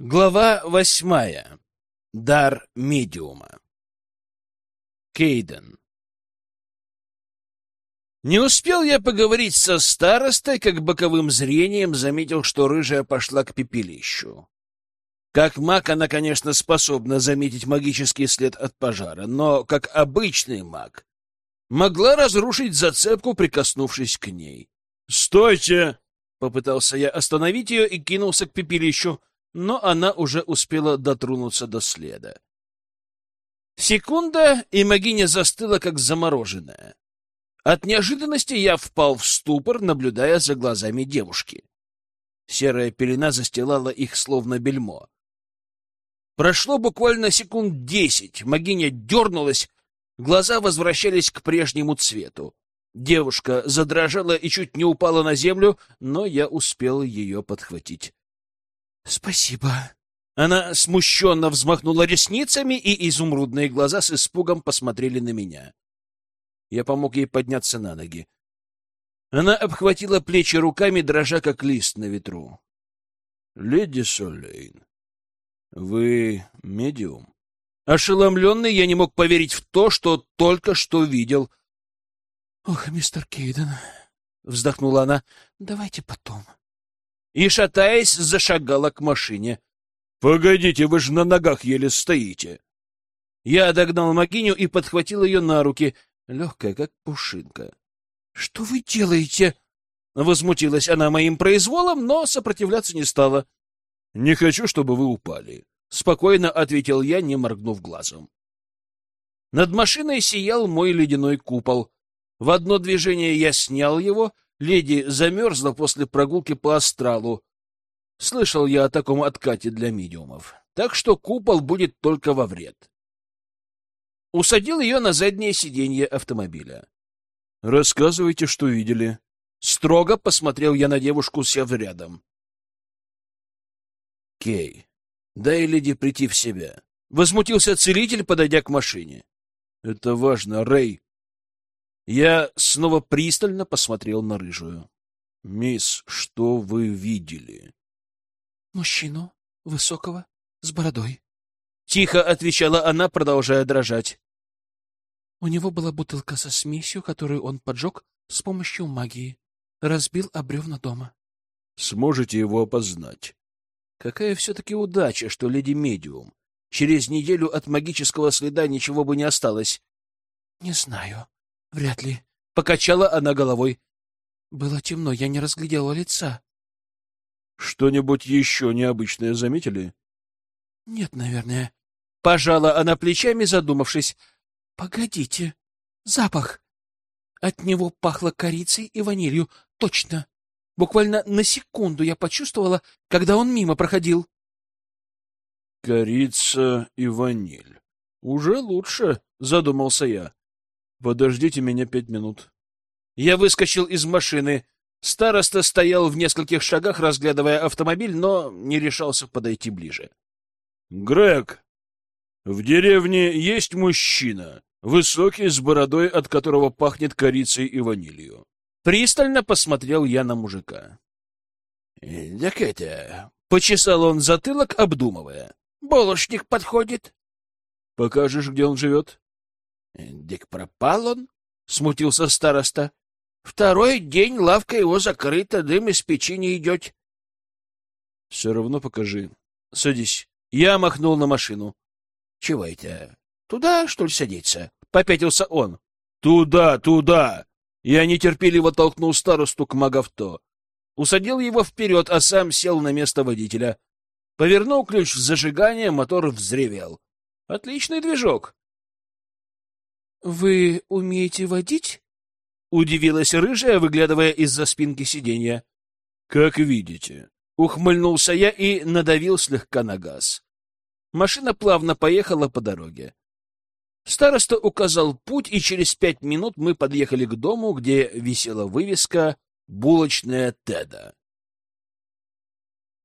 Глава восьмая. Дар медиума. Кейден. Не успел я поговорить со старостой, как боковым зрением заметил, что рыжая пошла к пепелищу. Как маг она, конечно, способна заметить магический след от пожара, но, как обычный маг, могла разрушить зацепку, прикоснувшись к ней. «Стойте!» — попытался я остановить ее и кинулся к пепелищу, но она уже успела дотронуться до следа. Секунда, и могиня застыла, как замороженная. От неожиданности я впал в ступор, наблюдая за глазами девушки. Серая пелена застилала их, словно бельмо. Прошло буквально секунд десять, могиня дернулась, глаза возвращались к прежнему цвету. Девушка задрожала и чуть не упала на землю, но я успел ее подхватить. «Спасибо». Она смущенно взмахнула ресницами, и изумрудные глаза с испугом посмотрели на меня. Я помог ей подняться на ноги. Она обхватила плечи руками, дрожа как лист на ветру. — Леди Солейн, вы медиум? Ошеломленный, я не мог поверить в то, что только что видел. — Ох, мистер Кейден, — вздохнула она, — давайте потом. — и, шатаясь, зашагала к машине. — Погодите, вы же на ногах еле стоите. Я догнал Магиню и подхватил ее на руки, легкая, как пушинка. — Что вы делаете? Возмутилась она моим произволом, но сопротивляться не стала. — Не хочу, чтобы вы упали. — спокойно ответил я, не моргнув глазом. Над машиной сиял мой ледяной купол. В одно движение я снял его — Леди замерзла после прогулки по астралу. Слышал я о таком откате для медиумов. Так что купол будет только во вред. Усадил ее на заднее сиденье автомобиля. — Рассказывайте, что видели. Строго посмотрел я на девушку, сев рядом. — Кей, дай леди прийти в себя. Возмутился целитель, подойдя к машине. — Это важно, Рэй. Я снова пристально посмотрел на рыжую. — Мисс, что вы видели? — Мужчину, высокого, с бородой. Тихо отвечала она, продолжая дрожать. У него была бутылка со смесью, которую он поджег с помощью магии. Разбил об бревна дома. — Сможете его опознать? Какая все-таки удача, что леди Медиум. Через неделю от магического следа ничего бы не осталось. — Не знаю, — Вряд ли. Покачала она головой. Было темно, я не разглядела лица. — Что-нибудь еще необычное заметили? — Нет, наверное. Пожала она плечами, задумавшись. — Погодите. Запах. От него пахло корицей и ванилью. Точно. Буквально на секунду я почувствовала, когда он мимо проходил. — Корица и ваниль. Уже лучше, — задумался я. Подождите меня пять минут. Я выскочил из машины. Староста стоял в нескольких шагах, разглядывая автомобиль, но не решался подойти ближе. — Грег, в деревне есть мужчина, высокий, с бородой, от которого пахнет корицей и ванилью. Пристально посмотрел я на мужика. — Так это... — почесал он затылок, обдумывая. — Болошник подходит. — Покажешь, где он живет? — Дик пропал он, — смутился староста. — Второй день лавка его закрыта, дым из печи не идет. — Все равно покажи. Садись. Я махнул на машину. — Чего это? Туда, что ли, садиться? — попятился он. — Туда, туда! Я нетерпеливо толкнул старосту к магавто. Усадил его вперед, а сам сел на место водителя. Повернул ключ в зажигание, мотор взревел. Отличный движок. Вы умеете водить? Удивилась рыжая, выглядывая из-за спинки сиденья. Как видите. Ухмыльнулся я и надавил слегка на газ. Машина плавно поехала по дороге. Староста указал путь, и через пять минут мы подъехали к дому, где висела вывеска «Булочная Теда».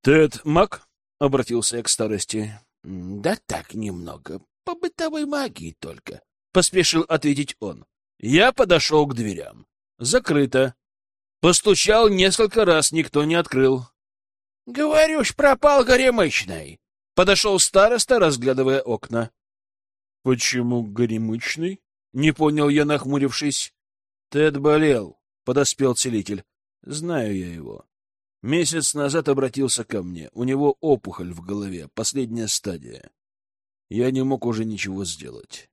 «Тед Мак?» — обратился я к старости. «Да так немного, по бытовой магии только», поспешил ответить он. Я подошел к дверям. Закрыто. Постучал несколько раз, никто не открыл. — Говорю ж, пропал горемычный. Подошел староста, разглядывая окна. — Почему горемычный? — не понял я, нахмурившись. — Тед болел, — подоспел целитель. — Знаю я его. Месяц назад обратился ко мне. У него опухоль в голове, последняя стадия. Я не мог уже ничего сделать. —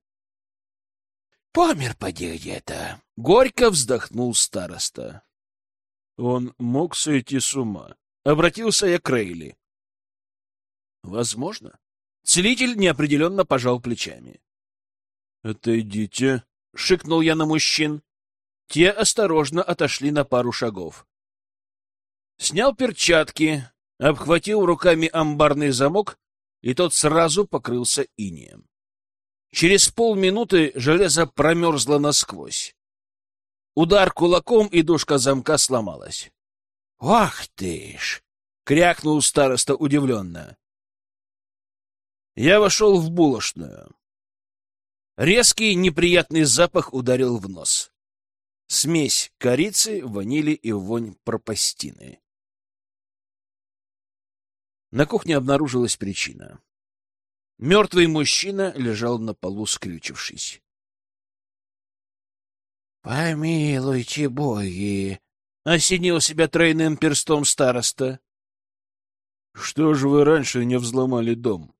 Помер поди где-то. Горько вздохнул староста. Он мог сойти с ума. Обратился я к Рейли. Возможно. Целитель неопределенно пожал плечами. «Отойдите», — шикнул я на мужчин. Те осторожно отошли на пару шагов. Снял перчатки, обхватил руками амбарный замок, и тот сразу покрылся инеем. Через полминуты железо промерзло насквозь. Удар кулаком, и душка замка сломалась. — Ах ты ж! — крякнул староста удивленно. Я вошел в булочную. Резкий неприятный запах ударил в нос. Смесь корицы, ванили и вонь пропастины. На кухне обнаружилась причина. Мертвый мужчина лежал на полу, скрючившись. — Помилуйте боги! — осенил себя тройным перстом староста. — Что же вы раньше не взломали дом?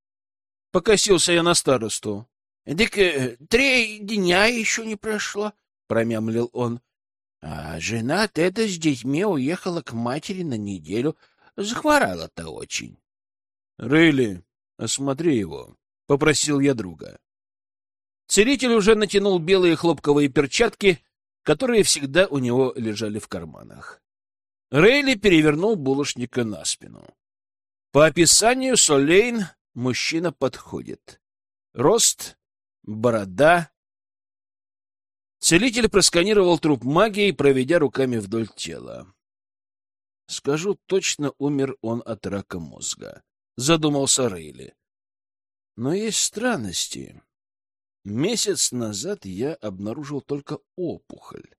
Покосился я на старосту. — Так э, три дня еще не прошло, — промямлил он. А жена Теда с детьми уехала к матери на неделю. Захворала-то очень. — Рейли, осмотри его, — попросил я друга. Целитель уже натянул белые хлопковые перчатки, которые всегда у него лежали в карманах. Рейли перевернул булочника на спину. По описанию Солейн Мужчина подходит. Рост, борода. Целитель просканировал труп магией, проведя руками вдоль тела. Скажу точно, умер он от рака мозга. Задумался Рейли. Но есть странности. Месяц назад я обнаружил только опухоль.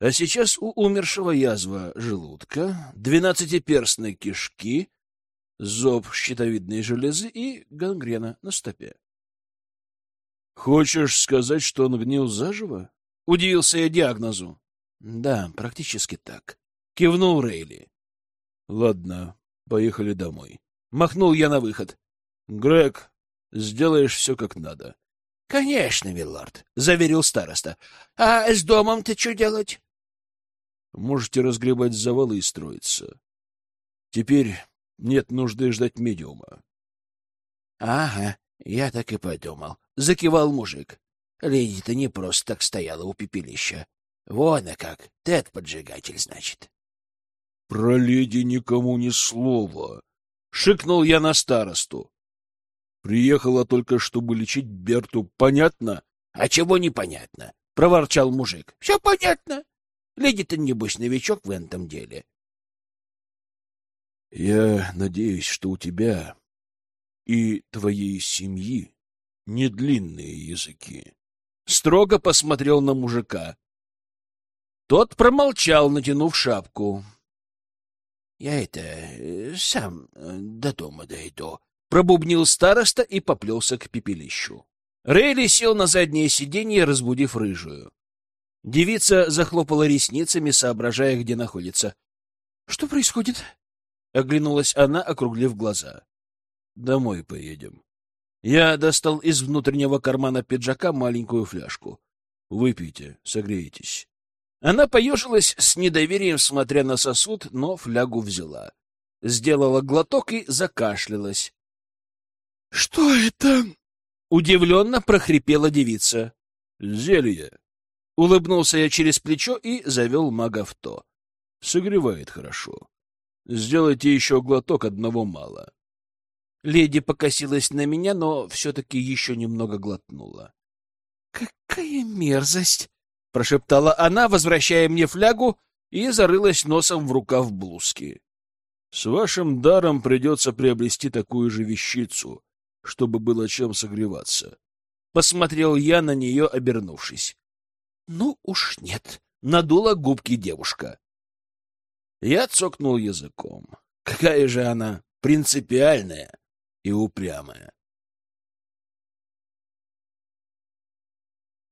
А сейчас у умершего язва желудка, двенадцатиперстной кишки, зоб щитовидной железы и гангрена на стопе. — Хочешь сказать, что он гнил заживо? — удивился я диагнозу. — Да, практически так. Кивнул Рейли. — Ладно, поехали домой. Махнул я на выход. — Грег, сделаешь все как надо. — Конечно, милорд, — заверил староста. — А с домом ты что делать? — Можете разгребать завалы и строиться. Теперь нет нужды ждать медиума. — Ага, я так и подумал. Закивал мужик. Леди-то не просто так стояла у пепелища. Вон а как, Тед-поджигатель, значит. — Про леди никому ни слова. Шикнул я на старосту. Приехала только, чтобы лечить Берту. Понятно? — А чего непонятно? — проворчал мужик. — Все понятно. Леди-то, небось, новичок в этом деле. Я надеюсь, что у тебя и твоей семьи не длинные языки. Строго посмотрел на мужика. Тот промолчал, натянув шапку. — Я это... Э, сам э, до дома дойду. Пробубнил староста и поплелся к пепелищу. Рейли сел на заднее сиденье, разбудив рыжую. Девица захлопала ресницами, соображая, где находится. — Что происходит? — оглянулась она, округлив глаза. — Домой поедем. Я достал из внутреннего кармана пиджака маленькую фляжку. Выпейте, согреетесь. Она поежилась с недоверием, смотря на сосуд, но флягу взяла. Сделала глоток и закашлялась. — Что это? — удивленно прохрипела девица. — Зелье. Улыбнулся я через плечо и завел мага в то. Согревает хорошо. Сделайте еще глоток, одного мало. Леди покосилась на меня, но все-таки еще немного глотнула. — Какая мерзость! — прошептала она, возвращая мне флягу, и зарылась носом в рукав блузки. — С вашим даром придется приобрести такую же вещицу, чтобы было чем согреваться. Посмотрел я на нее, обернувшись. — Ну уж нет, — надула губки девушка. Я цокнул языком. Какая же она принципиальная. и упрямая.